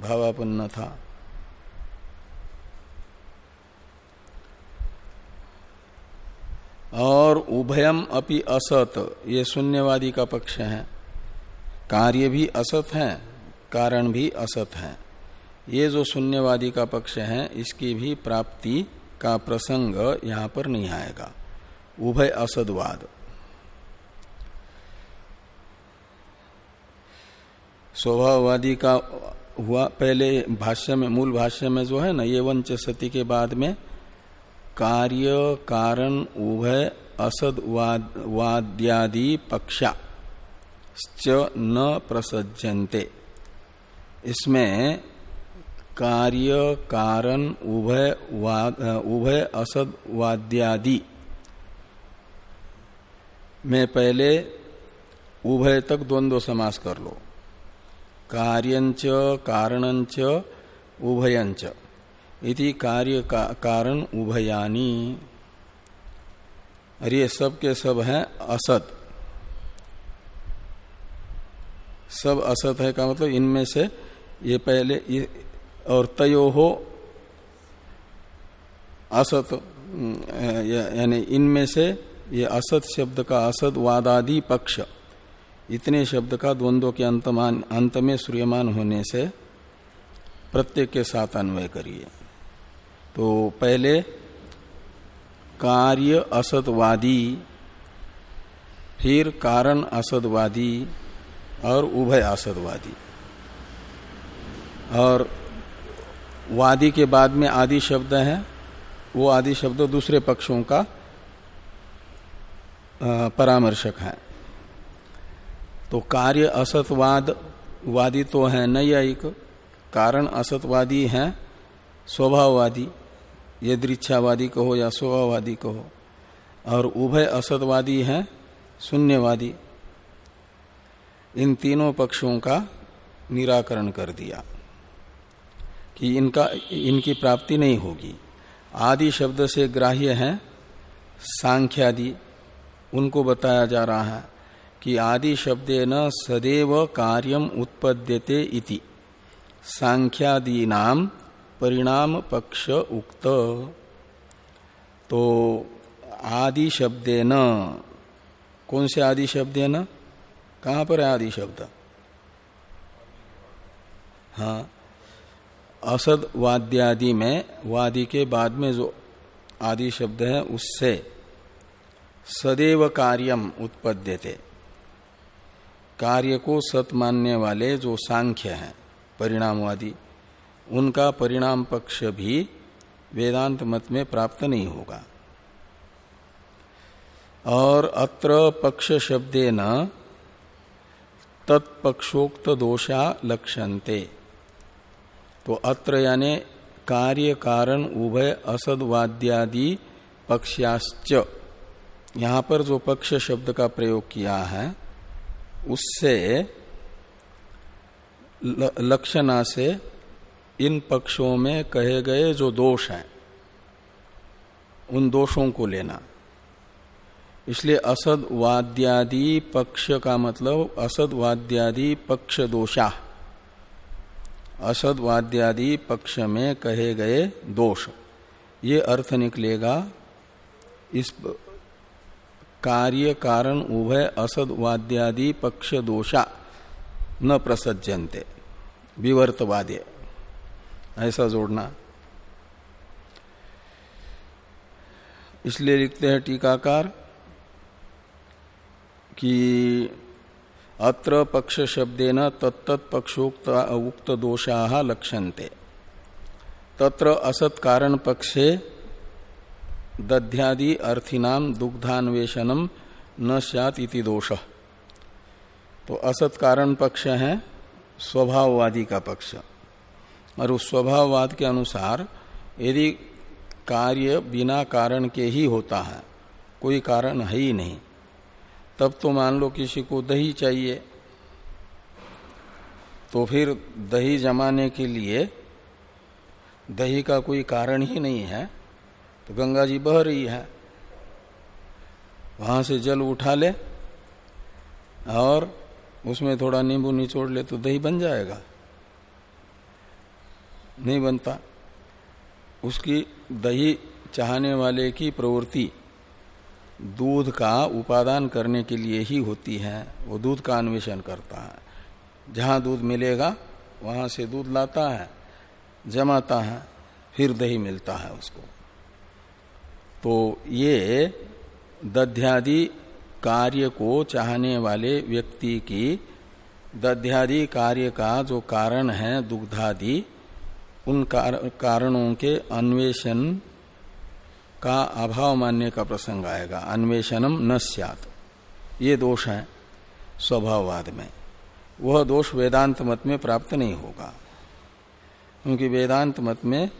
भावापन्न था। और उभयम अपि असत, ये शून्यवादी का पक्ष है। कार्य भी असत है, कारण भी असत है। ये जो शून्यवादी का पक्ष है, इसकी भी प्राप्ति का प्रसंग यहाँ पर नहीं आएगा। उभय असदवाद। स्वभाववादी का हुआ पहले भाष्य में मूल भाष्य में जो है ना ये वंच सती के बाद में कार्य कारण उभय असद वाद, वाद्यादि पक्षा न प्रसज्जन्ते इसमें कार्य कारण उभय उभय असद वाद्यादि में पहले उभय तक द्वंद्व समास कर लो। कार्यंच कारणंच उभयंच इति कार्य का, कारण उभयानी। और ये सब के सब है असत। सब असत है का मतलब इनमें से ये पहले ये और तयो हो असत यानी इनमें से ये असत शब्द का असत वादादि पक्ष। इतने शब्द का द्वंद्व के अंतमान अंत में सूर्यमान होने से प्रत्येक के साथ अन्वय करिए। तो पहले कार्य असतवादी, फिर कारण असतवादी और उभय असतवादी। और वादी के बाद में आदि शब्द है, वो आदि शब्द दूसरे पक्षों का परामर्शक है। तो कार्य असतवाद वादी तो है नैयायिक। कारण असतवादी है स्वभाववादी। यदृच्छावादी कहो या स्वभाववादी कहो। और उभय असतवादी है शून्यवादी। इन तीनों पक्षों का निराकरण कर दिया कि इनका, इनकी प्राप्ति नहीं होगी। आदि शब्द से ग्राह्य है सांख्यादि। उनको बताया जा रहा है कि आदि शब्देन सदैव कार्यम उत्पद्यते इति। परिणाम पक्ष उक्त। तो आदि शब्दे न, कौन से आदि शब्दे न? कहाँ पर है आदि शब्द हाँ असद वाद्यादि में, वादी के बाद में जो आदि शब्द है, उससे सदैव कार्यम उत्पद्यते। कार्य को सत मानने वाले जो सांख्य हैं, परिणामवादी, उनका परिणाम पक्ष भी वेदांत मत में प्राप्त नहीं होगा। और अत्र पक्ष शब्दे न, तत्पक्षोक्त दोषा लक्षन्ते। तो अत्र यानी कार्य कारण उभय असदवाद्यादि पक्षाश्च यहाँ पर जो पक्ष शब्द का प्रयोग किया है उससे लक्षणा से इन पक्षों में कहे गए जो दोष हैं, उन दोषों को लेना। इसलिए असद वाद्यादि पक्ष का मतलब असद वाद्यादि पक्ष दोषा। असद वाद्यादि पक्ष में कहे गए दोष। ये अर्थ निकलेगा इस कार्य कारण उभय असद वाद्यादि पक्ष दोषा न प्रसज्जनते विवर्तवाद्य ऐसा जोड़ना। इसलिए लिखते हैं टीकाकार कि अत्र पक्ष शब्देन तत्त पक्षोक्त उक्त दोषा लक्ष्यन्ते तत्र असत कारण पक्षे दध्यादि अर्थीनाम दुग्धान्वेषणम न सत इति दोष। तो असत कारण पक्ष है, स्वभाववादी का पक्ष। और उस स्वभाववाद के अनुसार यदि कार्य बिना कारण के ही होता है, कोई कारण है ही नहीं, तब तो मान लो किसी को दही चाहिए। तो फिर दही जमाने के लिए दही का कोई कारण ही नहीं है। तो गंगा जी बह रही है। वहाँ से जल उठा ले और उसमें थोड़ा नींबू निचोड़ ले तो दही बन जाएगा। नहीं बनता। उसकी दही चाहने वाले की प्रवृत्ति दूध का उपादान करने के लिए ही होती है। वो दूध का अन्वेषण करता है। जहाँ दूध मिलेगा, वहाँ से दूध लाता है, जमाता है, फिर दही मिलता है उसको। तो ये दध्यादि कार्य को चाहने वाले व्यक्ति की दध्यादि कार्य का जो कारण है दुग्धादि, उन कारणों के अन्वेषण का अभाव मानने का प्रसंग आएगा। अन्वेषणम न सियात। ये दोष है स्वभाववाद में। वह दोष वेदांत मत में प्राप्त नहीं होगा। क्योंकि वेदांत मत में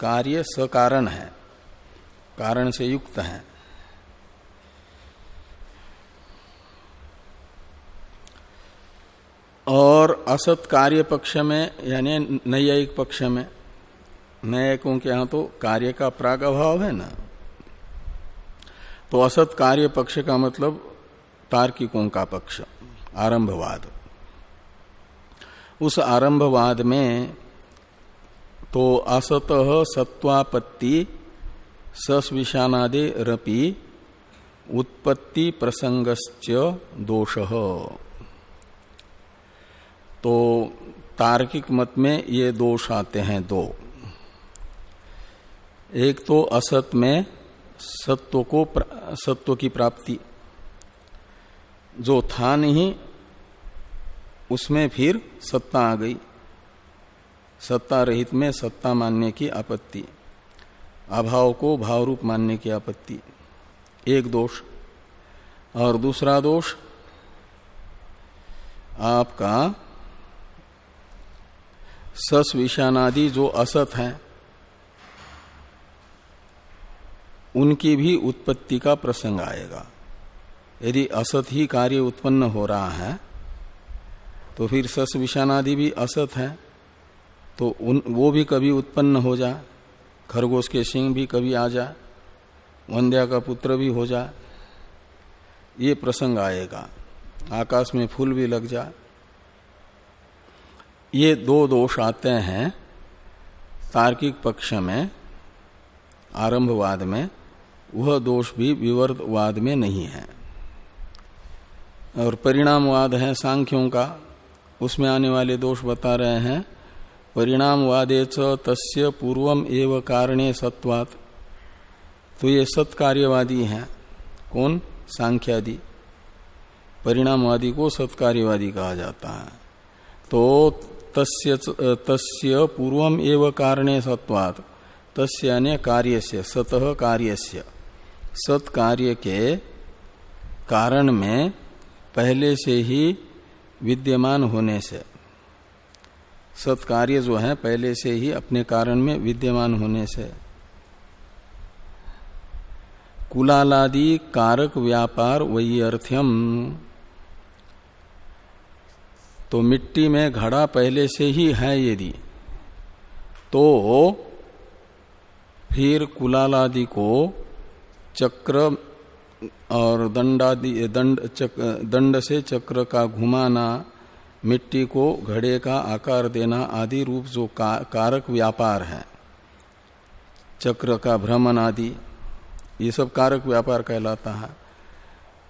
कार्य सकारण है। कारण से युक्त है। और असत कार्य पक्ष में, यानी न्यायिक पक्ष में, न्यायिकों के यहाँ तो कार्य का प्राग अभाव है ना। तो असत कार्य पक्ष का मतलब तार्किकों का पक्ष, आरंभवाद। उस आरंभवाद में तो असत सत्वापत्ति सस्विशानादे रपि उत्पत्ति प्रसंगश्च दोष। तो तार्किक मत में ये दोष आते हैं दो। एक तो असत में सत्व को सत्व की प्राप्ति। जो था नहीं, उसमें फिर सत्ता आ गई। सत्ता रहित में सत्ता मानने की आपत्ति। अभाव को भाव रूप मानने की आपत्ति। एक दोष और दूसरा दोष, आपका सस विषानादि जो असत हैं, उनकी भी उत्पत्ति का प्रसंग आएगा। यदि असत ही कार्य उत्पन्न हो रहा है तो फिर सस विषानादि भी असत है तो उन, वो भी कभी उत्पन्न हो जाए खरगोश के सिंह भी कभी आ जाए वंद्या का पुत्र भी हो जाए ये प्रसंग आएगा। आकाश में फूल भी लग जाए ये दो दोष आते हैं तार्किक पक्ष में, आरंभवाद में, वह दोष भी विवर्तवाद में नहीं है। और परिणामवाद है सांख्यों का, उसमें आने वाले दोष बता रहे हैं परिणामवादे तस्य पूर्वम एव कारणे सत्वात तो ये सत्कार्यवादी हैं, कौन? सांख्यादि। परिणामवादी को सत्कार्यवादी कहा जाता है। तो तस्य तस्य पूर्वम एव कारणे सत्वात तस्य यानी कार्य से सतह से सत्कार्य के कारण में पहले से ही विद्यमान होने से सत्कार्य जो है पहले से ही अपने कारण में विद्यमान होने से। कुलालादि कारक व्यापार वही अर्थ्यम तो मिट्टी में घड़ा पहले से ही है यदि तो फिर कुलालादि को चक्र और दंडादि दंड चक, दंड से चक्र का घुमाना मिट्टी को घड़े का आकार देना आदि रूप जो का, कारक व्यापार है। चक्र का भ्रमण आदि ये सब कारक व्यापार कहलाता है।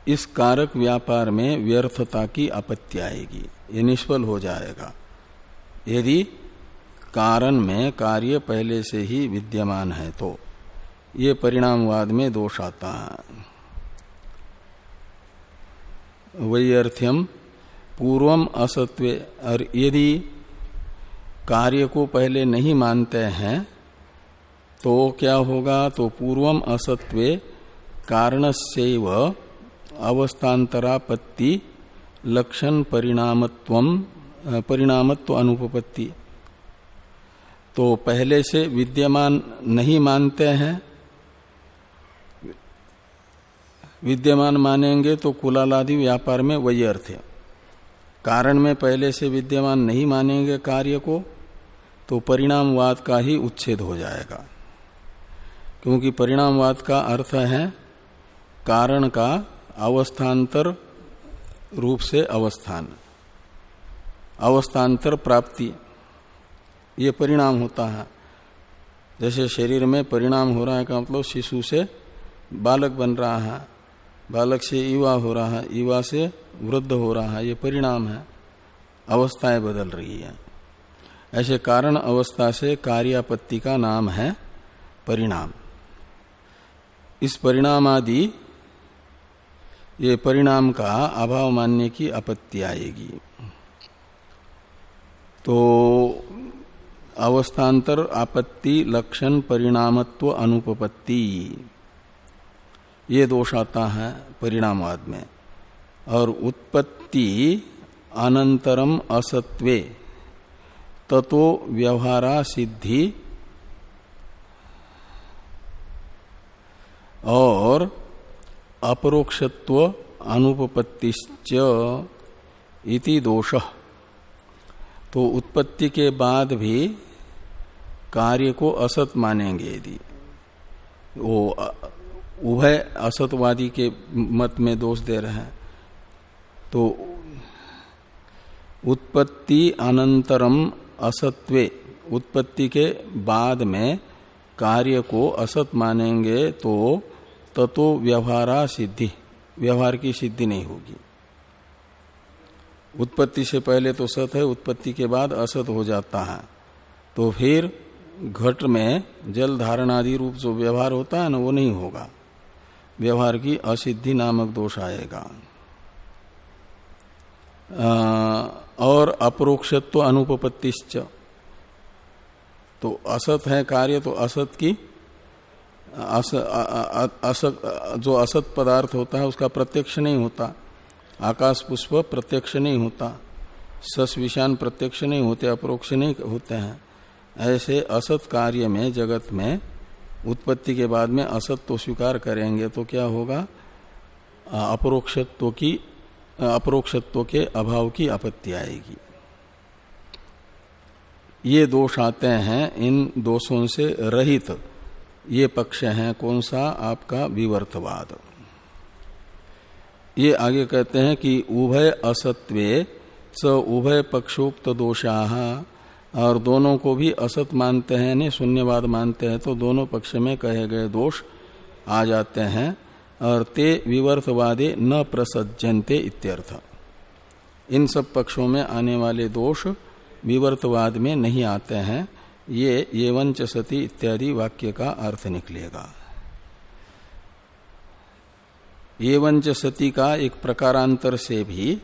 इस कारक व्यापार में व्यर्थता की आपत्ति आएगी ये निष्फल हो जाएगा। यदि कारण में कार्य पहले से ही विद्यमान है तो ये परिणामवाद में दोष आता है। वैर्थ्यम पूर्वम असत्व। और यदि कार्य को पहले नहीं मानते हैं तो क्या होगा? तो पूर्वम असत्व कारण से अवस्थान्तरापत्ति लक्षण परिणामत्व परिणामत्व अनुपपत्ति। तो पहले से विद्यमान नहीं मानते हैं, विद्यमान मानेंगे तो कुलालादि व्यापार में वही अर्थ है। कारण में पहले से विद्यमान नहीं मानेंगे कार्य को तो परिणामवाद का ही उच्छेद हो जाएगा। क्योंकि परिणामवाद का अर्थ है, कारण का अवस्थान्तर रूप से अवस्थान। अवस्थान्तर प्राप्ति, ये परिणाम होता है। जैसे शरीर में परिणाम हो रहा है, का मतलब शिशु से बालक बन रहा है। बालक से युवा हो रहा है, युवा से वृद्ध हो रहा है, ये परिणाम है। अवस्थाएँ बदल रही है। ऐसे कारण अवस्था से कार्यापत्ति का नाम है परिणाम। इस परिणाम आदि ये परिणाम का अभाव मानने की आपत्ति आएगी। तो अवस्थान्तर आपत्ति, लक्षण, परिणामत्व, अनुपपत्ति। ये दोष आता है परिणामवाद में। और उत्पत्ति अनंतरम असत्वे ततो व्यवहारा सिद्धि। और अपरोक्षत्व अनुपपत्तिश्च इति दोष। तो उत्पत्ति के बाद भी कार्य को असत मानेंगे यदि। वो उभय असतवादी के मत में दोष दे रहे हैं। तो उत्पत्ति अनंतरम असत्वे, उत्पत्ति के बाद में कार्य को असत मानेंगे तो ततो व्यवहारा सिद्धि, व्यवहार की सिद्धि नहीं होगी। उत्पत्ति से पहले तो सत है, उत्पत्ति के बाद असत हो जाता है। तो फिर घट में जल धारण आदि रूप जो व्यवहार होता है ना, वो नहीं होगा। व्यवहार की असिद्धि नामक दोष आएगा। और अपरोक्षत्व अनुपत्तिश्च तो असत है कार्य तो असत की अस, असत जो असत पदार्थ होता है उसका प्रत्यक्ष नहीं होता। आकाश पुष्प प्रत्यक्ष नहीं होता। सस विषान प्रत्यक्ष नहीं होते अप्रोक्ष नहीं होते हैं। ऐसे असत कार्य में जगत में उत्पत्ति के बाद में असत्व स्वीकार करेंगे तो क्या होगा? अपरोक्षत्व की अपरोक्षत्व के अभाव की आपत्ति आएगी। ये दोष आते हैं, इन दोषों से रहित। ये पक्ष हैं कौन सा? आपका विवर्तवाद। ये आगे कहते हैं कि उभय असत्वे स उभय पक्षोक्त दोषा और दोनों को भी असत मानते हैं, नहीं, शून्यवाद मानते हैं तो दोनों पक्ष में कहे गए दोष आ जाते हैं, और ते विवर्तवादे न प्रसजनते इत्यर्थ। इन सब पक्षों में आने वाले दोष विवर्तवाद में नहीं आते हैं, ये एवंच सती इत्यादि वाक्य का अर्थ निकलेगा। एवंच सती का एक प्रकारांतर से भी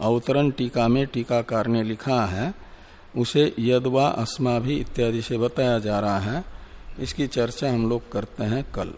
अवतरण टीका में टीकाकार ने लिखा है उसे यदवा, अस्मा भी इत्यादि से बताया जा रहा है। इसकी चर्चा हम लोग करते हैं कल।